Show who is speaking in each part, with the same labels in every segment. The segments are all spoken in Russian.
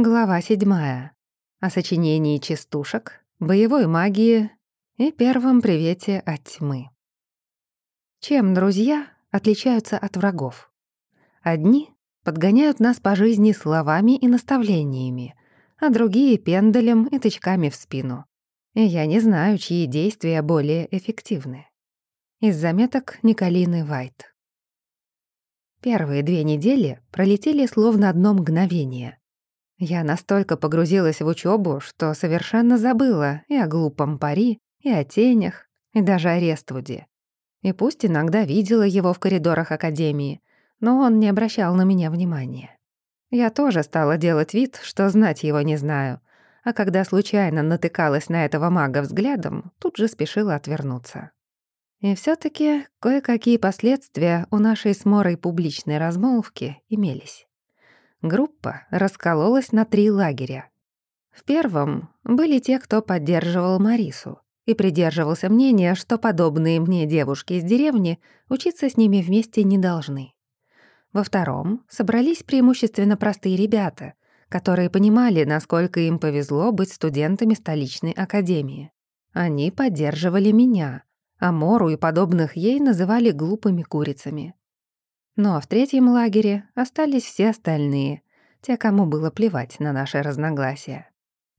Speaker 1: Глава седьмая. О сочинении частушек, боевой магии и первом привете от тьмы. Чем друзья отличаются от врагов? Одни подгоняют нас по жизни словами и наставлениями, а другие — пендалем и тычками в спину. И я не знаю, чьи действия более эффективны. Из заметок Николины Вайт. Первые две недели пролетели словно одно мгновение. Я настолько погрузилась в учебу, что совершенно забыла и о глупом пари, и о тенях, и даже о Рествуде. И пусть иногда видела его в коридорах Академии, но он не обращал на меня внимания. Я тоже стала делать вид, что знать его не знаю, а когда случайно натыкалась на этого мага взглядом, тут же спешила отвернуться. И все таки кое-какие последствия у нашей с Морой публичной размолвки имелись. Группа раскололась на три лагеря. В первом были те, кто поддерживал Марису и придерживался мнения, что подобные мне девушки из деревни учиться с ними вместе не должны. Во втором собрались преимущественно простые ребята, которые понимали, насколько им повезло быть студентами столичной академии. Они поддерживали меня, а Мору и подобных ей называли глупыми курицами. Ну а в третьем лагере остались все остальные, те, кому было плевать на наши разногласия.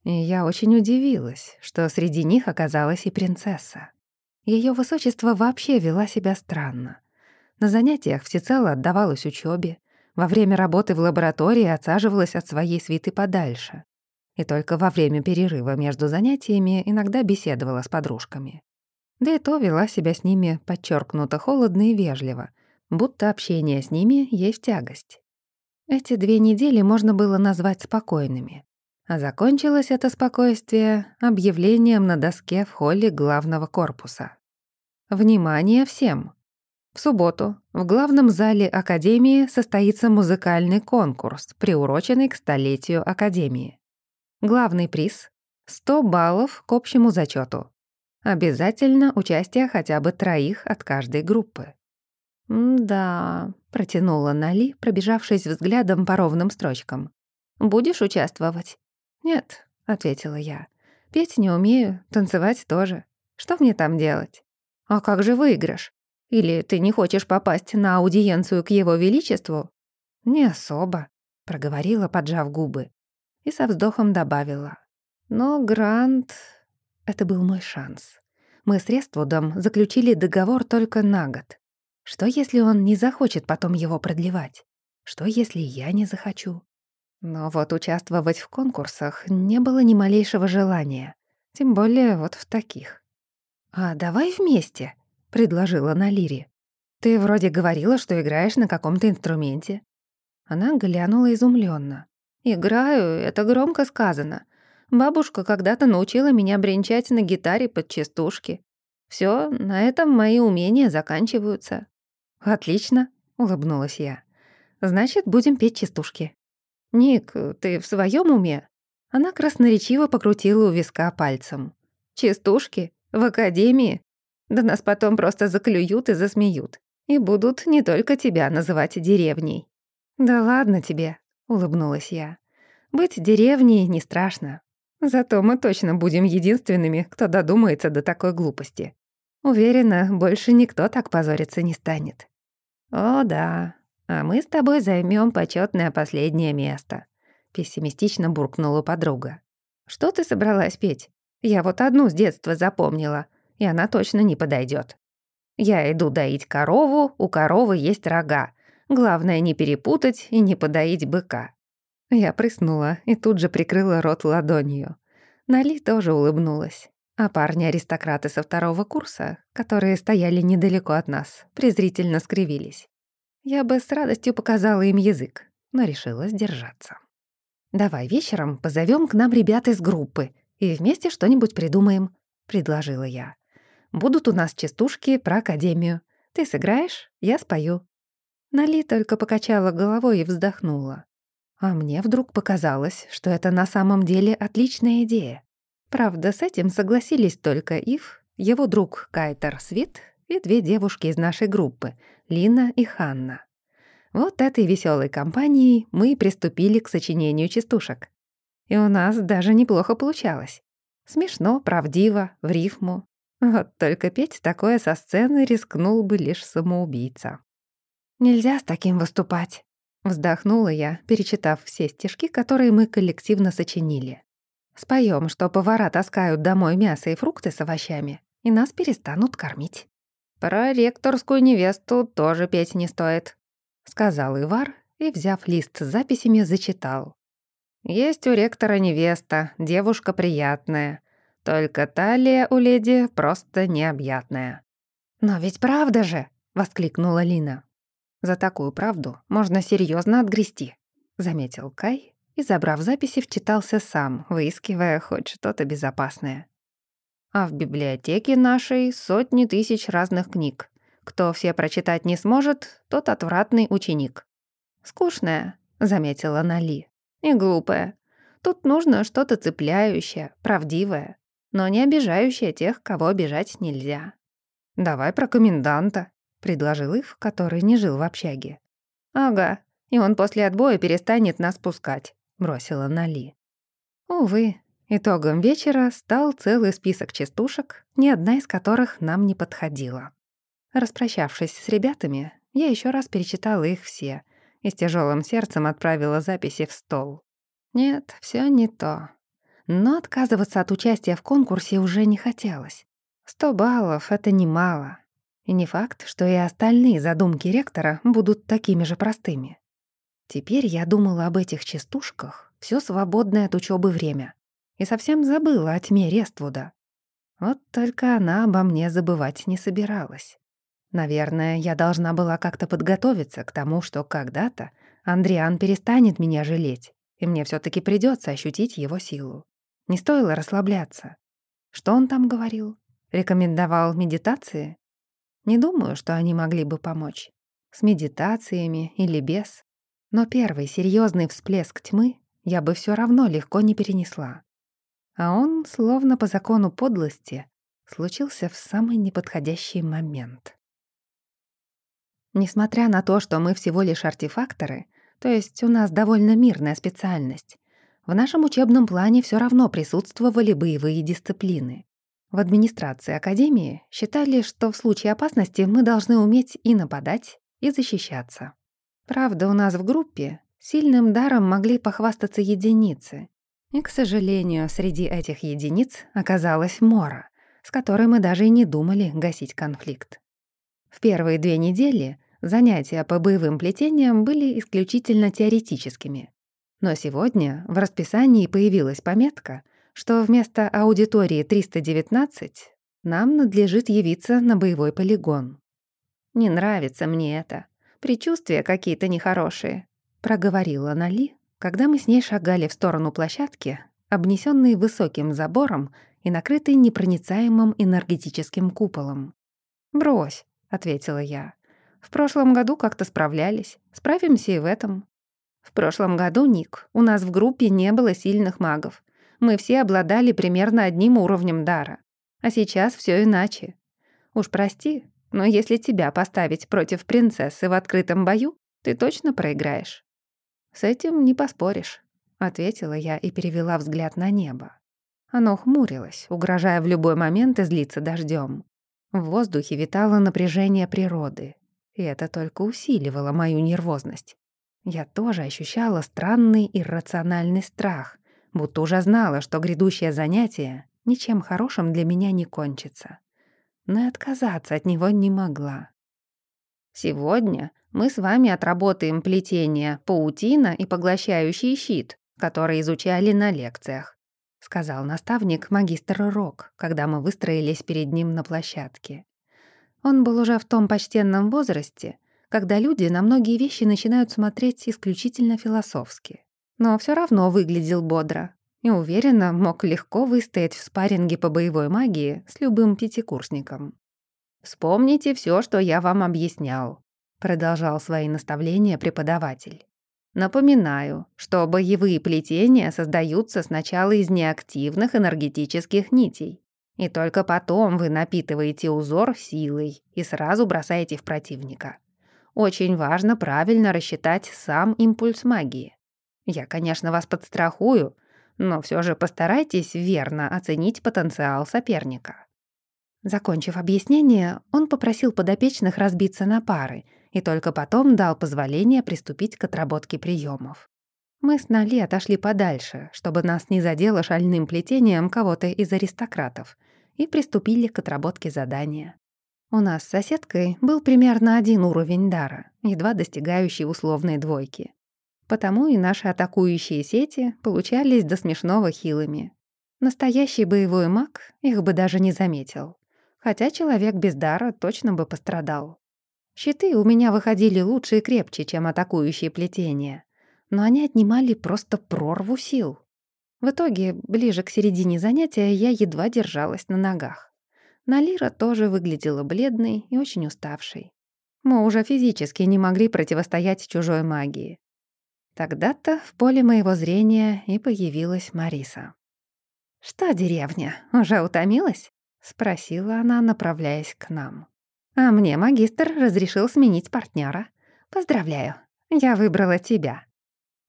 Speaker 1: И я очень удивилась, что среди них оказалась и принцесса. Ее высочество вообще вела себя странно. На занятиях всецело отдавалась учебе, во время работы в лаборатории отсаживалась от своей свиты подальше. И только во время перерыва между занятиями иногда беседовала с подружками. Да и то вела себя с ними подчеркнуто холодно и вежливо, будто общение с ними есть тягость. Эти две недели можно было назвать спокойными. А закончилось это спокойствие объявлением на доске в холле главного корпуса. Внимание всем! В субботу в главном зале Академии состоится музыкальный конкурс, приуроченный к столетию Академии. Главный приз — 100 баллов к общему зачету. Обязательно участие хотя бы троих от каждой группы. «Да», — протянула Нали, пробежавшись взглядом по ровным строчкам. «Будешь участвовать?» «Нет», — ответила я. «Петь не умею, танцевать тоже. Что мне там делать?» «А как же выигрыш? Или ты не хочешь попасть на аудиенцию к его величеству?» «Не особо», — проговорила, поджав губы. И со вздохом добавила. «Но Грант...» Это был мой шанс. Мы с Рествудом заключили договор только на год. Что, если он не захочет потом его продлевать? Что, если я не захочу? Но вот участвовать в конкурсах не было ни малейшего желания. Тем более вот в таких. «А давай вместе», — предложила Налири. «Ты вроде говорила, что играешь на каком-то инструменте». Она глянула изумленно. «Играю, это громко сказано. Бабушка когда-то научила меня бренчать на гитаре под частушки. Все, на этом мои умения заканчиваются. «Отлично», — улыбнулась я. «Значит, будем петь частушки». «Ник, ты в своем уме?» Она красноречиво покрутила у виска пальцем. «Частушки? В академии? Да нас потом просто заклюют и засмеют. И будут не только тебя называть деревней». «Да ладно тебе», — улыбнулась я. «Быть деревней не страшно. Зато мы точно будем единственными, кто додумается до такой глупости. Уверена, больше никто так позориться не станет. О, да. А мы с тобой займем почетное последнее место. Пессимистично буркнула подруга. Что ты собралась петь? Я вот одну с детства запомнила, и она точно не подойдет. Я иду доить корову, у коровы есть рога. Главное не перепутать и не подоить быка. Я прыснула и тут же прикрыла рот ладонью. Нали тоже улыбнулась. А парни-аристократы со второго курса, которые стояли недалеко от нас, презрительно скривились. Я бы с радостью показала им язык, но решила сдержаться. «Давай вечером позовем к нам ребят из группы и вместе что-нибудь придумаем», — предложила я. «Будут у нас частушки про академию. Ты сыграешь, я спою». Нали только покачала головой и вздохнула. А мне вдруг показалось, что это на самом деле отличная идея. Правда, с этим согласились только Ив, его друг Кайтер Свит и две девушки из нашей группы, Лина и Ханна. Вот этой веселой компанией мы и приступили к сочинению частушек. И у нас даже неплохо получалось. Смешно, правдиво, в рифму. Вот только петь такое со сцены рискнул бы лишь самоубийца. «Нельзя с таким выступать», — вздохнула я, перечитав все стишки, которые мы коллективно сочинили. «Споем, что повара таскают домой мясо и фрукты с овощами, и нас перестанут кормить». «Про ректорскую невесту тоже петь не стоит», — сказал Ивар и, взяв лист с записями, зачитал. Есть у ректора невеста, девушка приятная. Только талия у леди просто необъятная». «Но ведь правда же!» — воскликнула Лина. «За такую правду можно серьезно отгрести», — заметил Кай и, забрав записи, вчитался сам, выискивая хоть что-то безопасное. «А в библиотеке нашей сотни тысяч разных книг. Кто все прочитать не сможет, тот отвратный ученик». «Скучная», — заметила Нали и глупая. Тут нужно что-то цепляющее, правдивое, но не обижающее тех, кого обижать нельзя. «Давай про коменданта», — предложил Ив, который не жил в общаге. «Ага, и он после отбоя перестанет нас пускать», — бросила Нали. Увы, итогом вечера стал целый список частушек, ни одна из которых нам не подходила. Распрощавшись с ребятами, я еще раз перечитала их все и с тяжелым сердцем отправила записи в стол. Нет, все не то. Но отказываться от участия в конкурсе уже не хотелось. Сто баллов — это немало. И не факт, что и остальные задумки ректора будут такими же простыми. Теперь я думала об этих частушках все свободное от учебы время и совсем забыла о тьме Рествуда. Вот только она обо мне забывать не собиралась. Наверное, я должна была как-то подготовиться к тому, что когда-то Андриан перестанет меня жалеть, и мне все таки придется ощутить его силу. Не стоило расслабляться. Что он там говорил? Рекомендовал медитации? Не думаю, что они могли бы помочь. С медитациями или без. Но первый серьезный всплеск тьмы я бы все равно легко не перенесла. А он, словно по закону подлости, случился в самый неподходящий момент. Несмотря на то, что мы всего лишь артефакторы, то есть у нас довольно мирная специальность, в нашем учебном плане все равно присутствовали боевые дисциплины. В администрации Академии считали, что в случае опасности мы должны уметь и нападать, и защищаться. Правда, у нас в группе сильным даром могли похвастаться единицы. И, к сожалению, среди этих единиц оказалась Мора, с которой мы даже и не думали гасить конфликт. В первые две недели занятия по боевым плетениям были исключительно теоретическими. Но сегодня в расписании появилась пометка, что вместо аудитории 319 нам надлежит явиться на боевой полигон. «Не нравится мне это. Предчувствия какие-то нехорошие», — проговорила Нали, когда мы с ней шагали в сторону площадки, обнесенной высоким забором и накрытой непроницаемым энергетическим куполом. «Брось, — ответила я. «В прошлом году как-то справлялись. Справимся и в этом». «В прошлом году, Ник, у нас в группе не было сильных магов. Мы все обладали примерно одним уровнем дара. А сейчас все иначе. Уж прости, но если тебя поставить против принцессы в открытом бою, ты точно проиграешь». «С этим не поспоришь», — ответила я и перевела взгляд на небо. Оно хмурилось, угрожая в любой момент излиться дождем. В воздухе витало напряжение природы, и это только усиливало мою нервозность. Я тоже ощущала странный иррациональный страх, будто уже знала, что грядущее занятие ничем хорошим для меня не кончится. Но и отказаться от него не могла. «Сегодня мы с вами отработаем плетение паутина и поглощающий щит, которые изучали на лекциях. — сказал наставник магистр Рок, когда мы выстроились перед ним на площадке. Он был уже в том почтенном возрасте, когда люди на многие вещи начинают смотреть исключительно философски. Но все равно выглядел бодро и уверенно мог легко выстоять в спарринге по боевой магии с любым пятикурсником. «Вспомните все, что я вам объяснял», — продолжал свои наставления преподаватель. Напоминаю, что боевые плетения создаются сначала из неактивных энергетических нитей, и только потом вы напитываете узор силой и сразу бросаете в противника. Очень важно правильно рассчитать сам импульс магии. Я, конечно, вас подстрахую, Но все же постарайтесь верно оценить потенциал соперника. Закончив объяснение, он попросил подопечных разбиться на пары и только потом дал позволение приступить к отработке приемов. Мы с Нали отошли подальше, чтобы нас не задело шальным плетением кого-то из аристократов, и приступили к отработке задания. У нас с соседкой был примерно один уровень дара, едва достигающий условной двойки. Потому и наши атакующие сети получались до смешного хилыми. Настоящий боевой маг их бы даже не заметил. Хотя человек без дара точно бы пострадал. Щиты у меня выходили лучше и крепче, чем атакующие плетения. Но они отнимали просто прорву сил. В итоге, ближе к середине занятия, я едва держалась на ногах. Налира тоже выглядела бледной и очень уставшей. Мы уже физически не могли противостоять чужой магии. Тогда-то в поле моего зрения и появилась Мариса. «Что, деревня, уже утомилась?» — спросила она, направляясь к нам. «А мне магистр разрешил сменить партнера. Поздравляю, я выбрала тебя».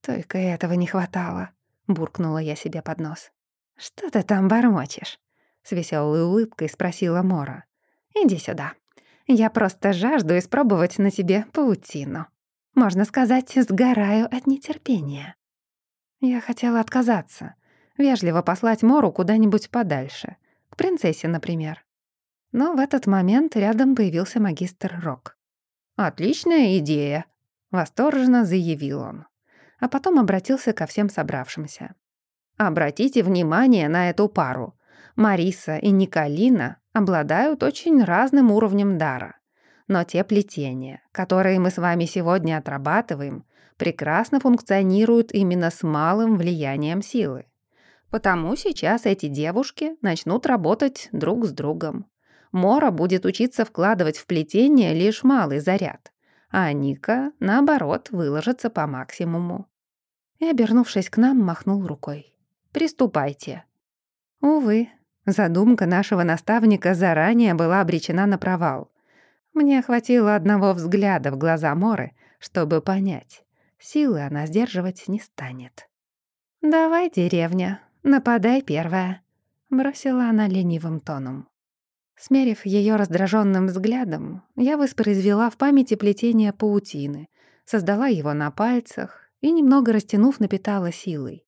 Speaker 1: «Только этого не хватало», — буркнула я себе под нос. «Что ты там бормочешь?» — с веселой улыбкой спросила Мора. «Иди сюда. Я просто жажду испробовать на тебе паутину. Можно сказать, сгораю от нетерпения». Я хотела отказаться, вежливо послать Мору куда-нибудь подальше — к принцессе, например. Но в этот момент рядом появился магистр Рок. «Отличная идея!» — восторженно заявил он. А потом обратился ко всем собравшимся. «Обратите внимание на эту пару. Мариса и Николина обладают очень разным уровнем дара. Но те плетения, которые мы с вами сегодня отрабатываем, прекрасно функционируют именно с малым влиянием силы. Потому сейчас эти девушки начнут работать друг с другом. Мора будет учиться вкладывать в плетение лишь малый заряд, а Ника, наоборот, выложится по максимуму. И, обернувшись к нам, махнул рукой. «Приступайте». Увы, задумка нашего наставника заранее была обречена на провал. Мне хватило одного взгляда в глаза Моры, чтобы понять, силы она сдерживать не станет. «Давай, деревня, «Нападай первая», — бросила она ленивым тоном. Смерив ее раздраженным взглядом, я воспроизвела в памяти плетение паутины, создала его на пальцах и, немного растянув, напитала силой.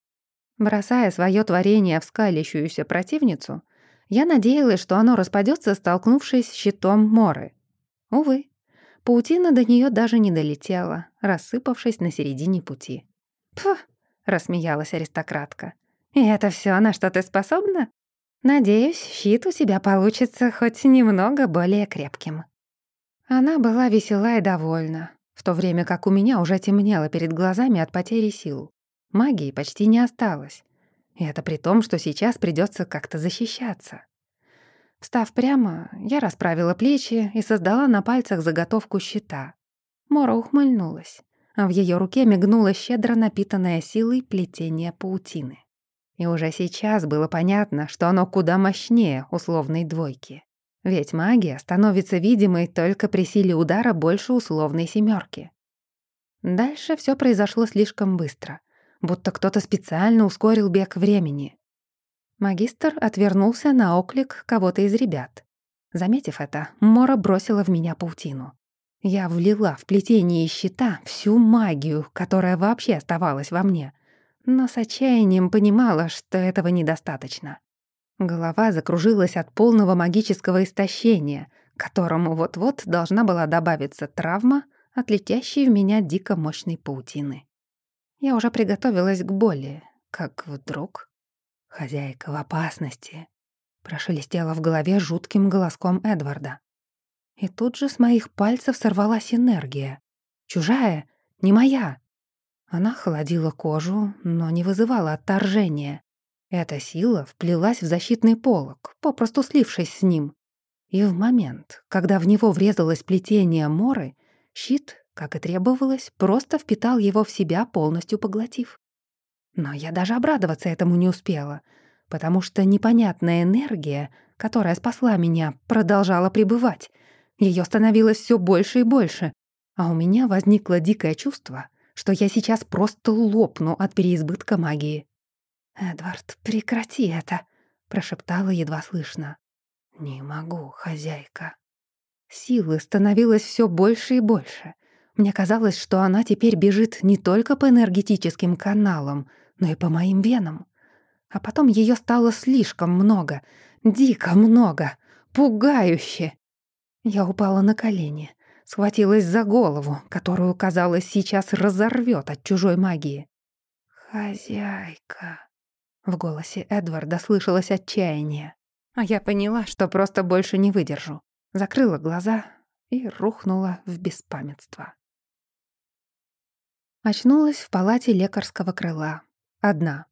Speaker 1: Бросая свое творение в скалящуюся противницу, я надеялась, что оно распадется, столкнувшись с щитом Моры. Увы, паутина до нее даже не долетела, рассыпавшись на середине пути. «Пф!» — рассмеялась аристократка. «И это все, на что ты способна? Надеюсь, щит у тебя получится хоть немного более крепким». Она была весела и довольна, в то время как у меня уже темнело перед глазами от потери сил. Магии почти не осталось. И это при том, что сейчас придется как-то защищаться. Встав прямо, я расправила плечи и создала на пальцах заготовку щита. Мора ухмыльнулась, а в ее руке мигнула щедро напитанная силой плетение паутины. И уже сейчас было понятно, что оно куда мощнее условной двойки. Ведь магия становится видимой только при силе удара больше условной семерки. Дальше все произошло слишком быстро, будто кто-то специально ускорил бег времени. Магистр отвернулся на оклик кого-то из ребят. Заметив это, Мора бросила в меня паутину. Я влила в плетение щита всю магию, которая вообще оставалась во мне — но с отчаянием понимала, что этого недостаточно. Голова закружилась от полного магического истощения, которому вот-вот должна была добавиться травма от летящей в меня дико мощной паутины. Я уже приготовилась к боли, как вдруг... Хозяйка в опасности. Прошелестела в голове жутким голоском Эдварда. И тут же с моих пальцев сорвалась энергия. Чужая, не моя. Она холодила кожу, но не вызывала отторжения. Эта сила вплелась в защитный полог, попросту слившись с ним. И в момент, когда в него врезалось плетение моры, щит, как и требовалось, просто впитал его в себя, полностью поглотив. Но я даже обрадоваться этому не успела, потому что непонятная энергия, которая спасла меня, продолжала пребывать. Ее становилось все больше и больше, а у меня возникло дикое чувство, что я сейчас просто лопну от переизбытка магии. «Эдвард, прекрати это!» — прошептала едва слышно. «Не могу, хозяйка». Силы становилось все больше и больше. Мне казалось, что она теперь бежит не только по энергетическим каналам, но и по моим венам. А потом ее стало слишком много, дико много, пугающе. Я упала на колени, схватилась за голову, которую, казалось, сейчас разорвет от чужой магии. «Хозяйка», — в голосе Эдварда слышалось отчаяние. А я поняла, что просто больше не выдержу. Закрыла глаза и рухнула в беспамятство. Очнулась в палате лекарского крыла. Одна.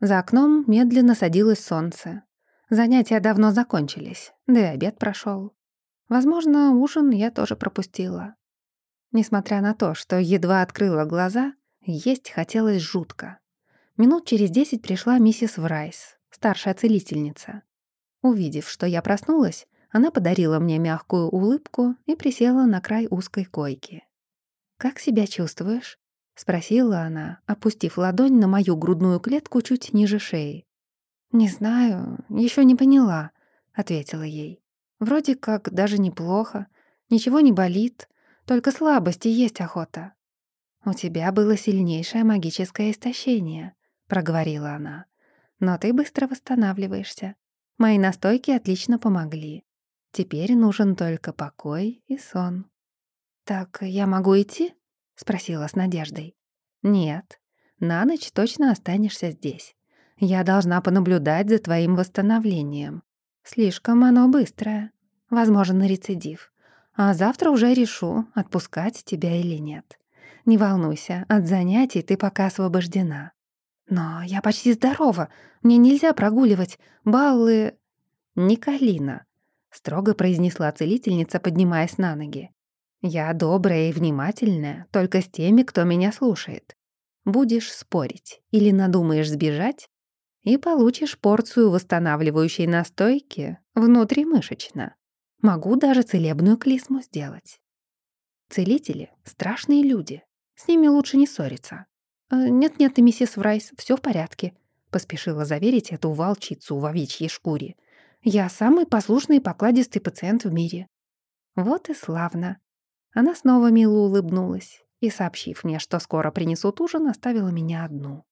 Speaker 1: За окном медленно садилось солнце. Занятия давно закончились, да и обед прошел. Возможно, ужин я тоже пропустила. Несмотря на то, что едва открыла глаза, есть хотелось жутко. Минут через десять пришла миссис Врайс, старшая целительница. Увидев, что я проснулась, она подарила мне мягкую улыбку и присела на край узкой койки. «Как себя чувствуешь?» — спросила она, опустив ладонь на мою грудную клетку чуть ниже шеи. «Не знаю, еще не поняла», — ответила ей. «Вроде как даже неплохо, ничего не болит, только слабости есть охота». «У тебя было сильнейшее магическое истощение», — проговорила она. «Но ты быстро восстанавливаешься. Мои настойки отлично помогли. Теперь нужен только покой и сон. «Так я могу идти?» — спросила с надеждой. «Нет, на ночь точно останешься здесь. Я должна понаблюдать за твоим восстановлением. Слишком оно быстрое. Возможен рецидив. А завтра уже решу, отпускать тебя или нет. Не волнуйся, от занятий ты пока освобождена. «Но я почти здорова. Мне нельзя прогуливать. Баллы...» «Николина», — строго произнесла целительница, поднимаясь на ноги. «Я добрая и внимательная, только с теми, кто меня слушает. Будешь спорить или надумаешь сбежать, и получишь порцию восстанавливающей настойки внутримышечно. Могу даже целебную клизму сделать. Целители — страшные люди. С ними лучше не ссориться. «Э, «Нет-нет, миссис Врайс, все в порядке», — поспешила заверить эту волчицу в овечьей шкуре. «Я самый послушный и покладистый пациент в мире». Вот и славно. Она снова мило улыбнулась и, сообщив мне, что скоро принесут ужин, оставила меня одну.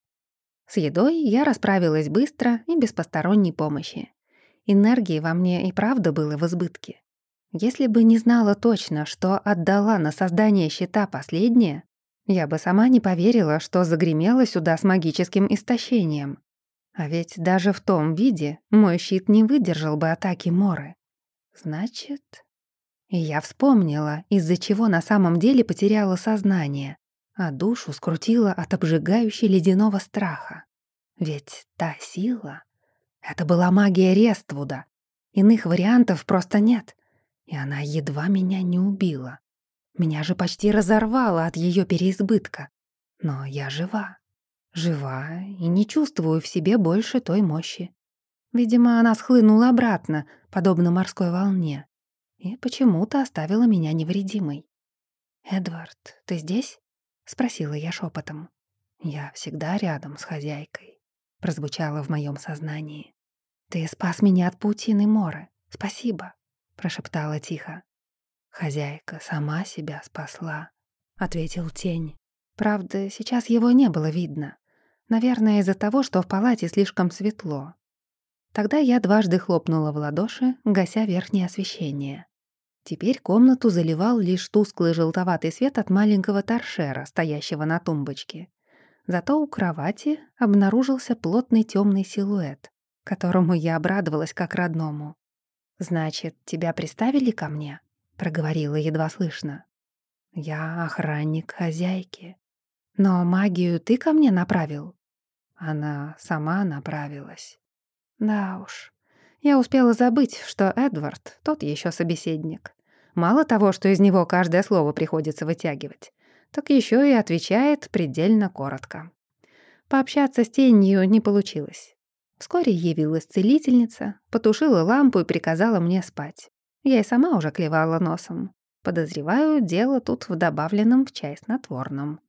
Speaker 1: С едой я расправилась быстро и без посторонней помощи. Энергии во мне и правда было в избытке. Если бы не знала точно, что отдала на создание щита последнее, я бы сама не поверила, что загремела сюда с магическим истощением. А ведь даже в том виде мой щит не выдержал бы атаки Моры. Значит... И я вспомнила, из-за чего на самом деле потеряла сознание, а душу скрутила от обжигающей ледяного страха. Ведь та сила — это была магия Рествуда. Иных вариантов просто нет. И она едва меня не убила. Меня же почти разорвало от ее переизбытка. Но я жива. Жива и не чувствую в себе больше той мощи. Видимо, она схлынула обратно, подобно морской волне, и почему-то оставила меня невредимой. «Эдвард, ты здесь?» — спросила я шепотом. «Я всегда рядом с хозяйкой», — прозвучало в моем сознании. «Ты спас меня от паутины Моры. Спасибо», — прошептала тихо. «Хозяйка сама себя спасла», — ответил тень. Правда, сейчас его не было видно. Наверное, из-за того, что в палате слишком светло. Тогда я дважды хлопнула в ладоши, гася верхнее освещение. Теперь комнату заливал лишь тусклый желтоватый свет от маленького торшера, стоящего на тумбочке. Зато у кровати обнаружился плотный темный силуэт, которому я обрадовалась как родному. «Значит, тебя приставили ко мне?» проговорила едва слышно. «Я охранник хозяйки. Но магию ты ко мне направил?» Она сама направилась. Да уж. Я успела забыть, что Эдвард — тот еще собеседник. Мало того, что из него каждое слово приходится вытягивать, так еще и отвечает предельно коротко. Пообщаться с тенью не получилось. Вскоре явилась целительница, потушила лампу и приказала мне спать. Я и сама уже клевала носом. Подозреваю, дело тут в добавленном в чай снотворном.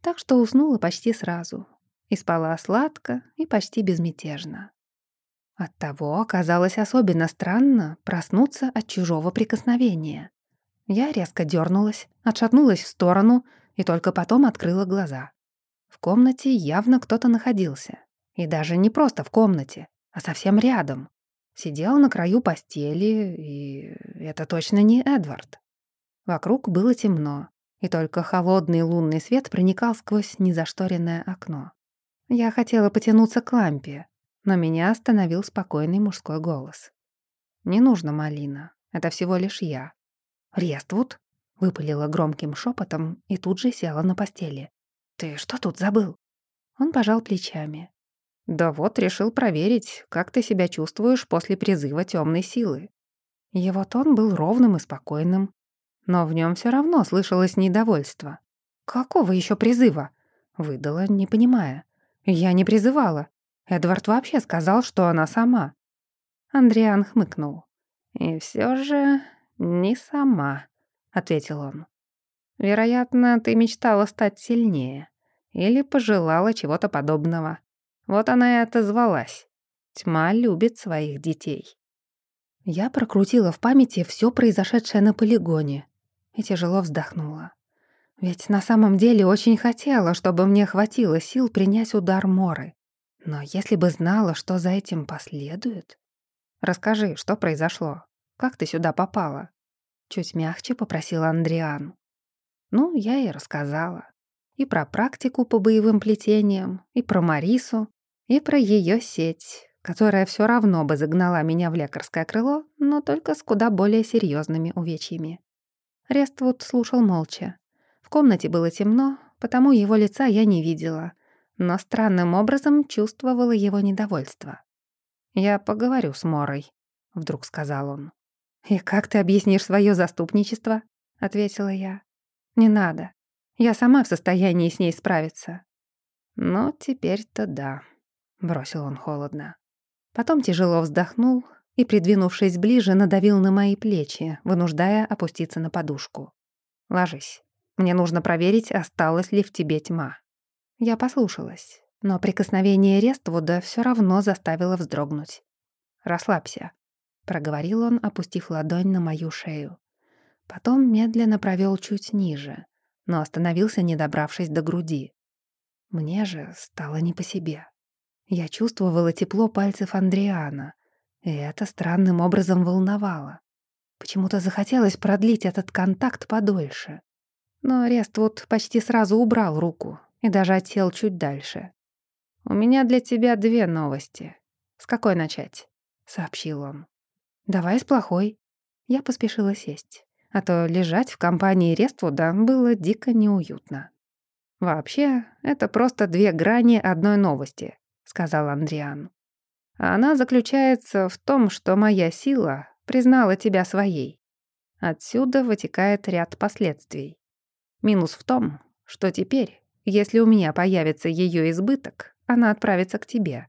Speaker 1: Так что уснула почти сразу. и спала сладко и почти безмятежно. Оттого оказалось особенно странно проснуться от чужого прикосновения. Я резко дернулась, отшатнулась в сторону и только потом открыла глаза. В комнате явно кто-то находился. И даже не просто в комнате, а совсем рядом. Сидел на краю постели, и это точно не Эдвард. Вокруг было темно, и только холодный лунный свет проникал сквозь незашторенное окно. Я хотела потянуться к лампе, но меня остановил спокойный мужской голос. «Не нужно, Малина, это всего лишь я». «Рествуд?» — выпалила громким шепотом и тут же села на постели. «Ты что тут забыл?» Он пожал плечами. «Да вот, решил проверить, как ты себя чувствуешь после призыва темной силы». Его тон был ровным и спокойным, но в нем все равно слышалось недовольство. «Какого еще призыва?» — выдала, не понимая. «Я не призывала. Эдвард вообще сказал, что она сама. Андриан хмыкнул. «И все же не сама», — ответил он. «Вероятно, ты мечтала стать сильнее. Или пожелала чего-то подобного. Вот она и отозвалась. Тьма любит своих детей». Я прокрутила в памяти все произошедшее на полигоне и тяжело вздохнула. Ведь на самом деле очень хотела, чтобы мне хватило сил принять удар Моры. Но если бы знала, что за этим последует... Расскажи, что произошло? Как ты сюда попала?» Чуть мягче попросила Андриан. Ну, я и рассказала. И про практику по боевым плетениям, и про Марису, и про ее сеть, которая все равно бы загнала меня в лекарское крыло, но только с куда более серьезными увечьями. Рествуд слушал молча. В комнате было темно, потому его лица я не видела, но странным образом чувствовала его недовольство. «Я поговорю с Морой», — вдруг сказал он. «И как ты объяснишь свое заступничество?» — ответила я. «Не надо. Я сама в состоянии с ней справиться». «Ну, теперь-то да», — бросил он холодно. Потом тяжело вздохнул и, придвинувшись ближе, надавил на мои плечи, вынуждая опуститься на подушку. «Ложись. Мне нужно проверить, осталась ли в тебе тьма». Я послушалась, но прикосновение Рествуда все равно заставило вздрогнуть. «Расслабься», — проговорил он, опустив ладонь на мою шею. Потом медленно провел чуть ниже, но остановился, не добравшись до груди. Мне же стало не по себе. Я чувствовала тепло пальцев Андриана, и это странным образом волновало. Почему-то захотелось продлить этот контакт подольше. Но Рествуд почти сразу убрал руку, и даже отсел чуть дальше. «У меня для тебя две новости. С какой начать?» — сообщил он. «Давай с плохой». Я поспешила сесть, а то лежать в компании Рествуда было дико неуютно. «Вообще, это просто две грани одной новости», — сказал Андриан. «Она заключается в том, что моя сила признала тебя своей. Отсюда вытекает ряд последствий. Минус в том, что теперь если у меня появится ее избыток, она отправится к тебе.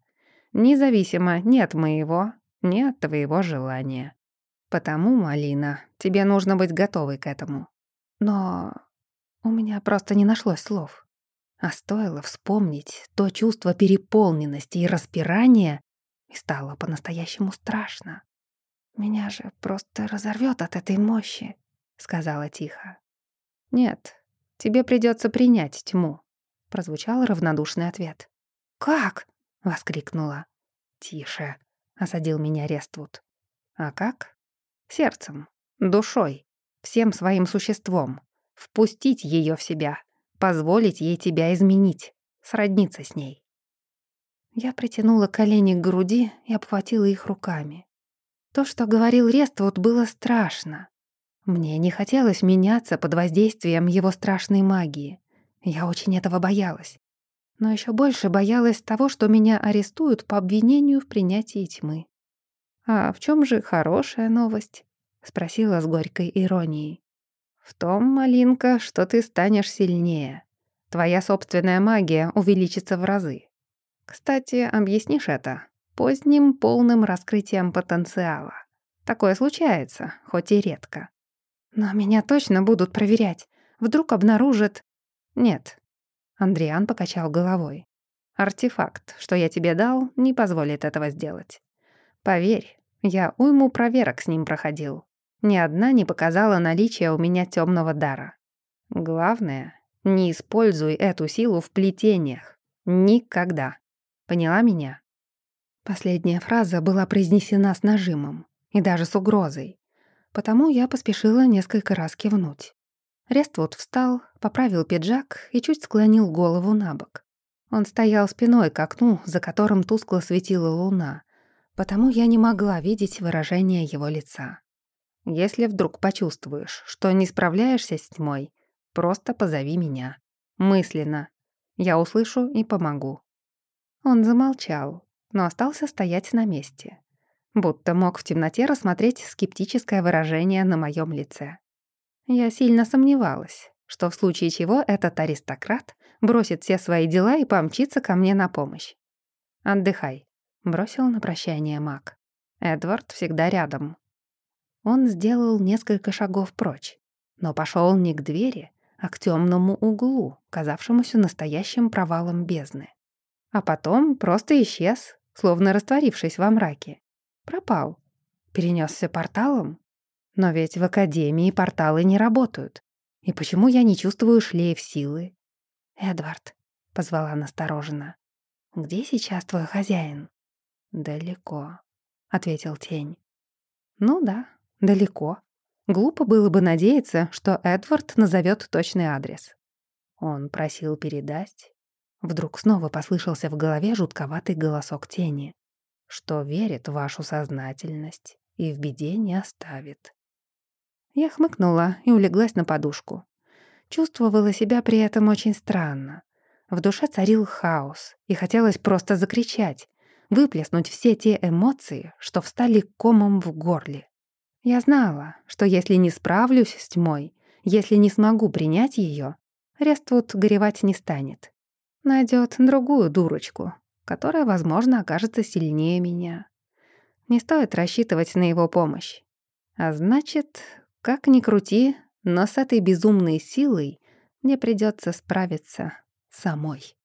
Speaker 1: Независимо ни от моего, ни от твоего желания. Потому, Малина, тебе нужно быть готовой к этому. Но у меня просто не нашлось слов. А стоило вспомнить то чувство переполненности и распирания, и стало по-настоящему страшно. «Меня же просто разорвет от этой мощи», — сказала тихо. «Нет, тебе придется принять тьму», прозвучал равнодушный ответ. «Как?» — воскликнула. «Тише», — осадил меня Рествуд. «А как?» «Сердцем, душой, всем своим существом. Впустить ее в себя, позволить ей тебя изменить, сродниться с ней». Я притянула колени к груди и обхватила их руками. То, что говорил Рествуд, было страшно. Мне не хотелось меняться под воздействием его страшной магии. Я очень этого боялась. Но еще больше боялась того, что меня арестуют по обвинению в принятии тьмы. «А в чем же хорошая новость?» — спросила с горькой иронией. «В том, Малинка, что ты станешь сильнее. Твоя собственная магия увеличится в разы. Кстати, объяснишь это поздним полным раскрытием потенциала. Такое случается, хоть и редко. Но меня точно будут проверять. Вдруг обнаружат... «Нет». Андриан покачал головой. Артефакт, что я тебе дал, не позволит этого сделать. Поверь, я уйму проверок с ним проходил. Ни одна не показала наличие у меня темного дара. Главное, не используй эту силу в плетениях. Никогда. Поняла меня? Последняя фраза была произнесена с нажимом и даже с угрозой. Потому я поспешила несколько раз кивнуть. Рествуд встал, поправил пиджак и чуть склонил голову на бок. Он стоял спиной к окну, за которым тускло светила луна, потому я не могла видеть выражение его лица. Если вдруг почувствуешь, что не справляешься с тьмой, просто позови меня. Мысленно. Я услышу и помогу». Он замолчал, но остался стоять на месте. Будто мог в темноте рассмотреть скептическое выражение на моем лице. Я сильно сомневалась, что в случае чего этот аристократ бросит все свои дела и помчится ко мне на помощь. «Отдыхай», — бросил на прощание маг. «Эдвард всегда рядом, он сделал несколько шагов прочь, но пошел не к двери, а к темному углу, казавшемуся настоящим провалом бездны. А потом просто исчез, словно растворившись во мраке. Пропал. Перенесся порталом? Но ведь в Академии порталы не работают. И почему я не чувствую шлейф силы? «Эдвард», — позвала настороженно, — «где сейчас твой хозяин?» «Далеко», — ответил тень. «Ну да, Далеко. Глупо было бы надеяться, что Эдвард назовет точный адрес. Он просил передать. Вдруг снова послышался в голове жутковатый голосок тени, что верит в вашу сознательность и в беде не оставит. Я хмыкнула и улеглась на подушку. Чувствовала себя при этом очень странно. В душе царил хаос, и хотелось просто закричать, выплеснуть все те эмоции, что встали комом в горле. Я знала, что если не справлюсь с тьмой, если не смогу принять ее, Рествуд горевать не станет. Найдет другую дурочку, которая, возможно, окажется сильнее меня. Не стоит рассчитывать на его помощь. А значит, как ни крути, но с этой безумной силой мне придется справиться самой.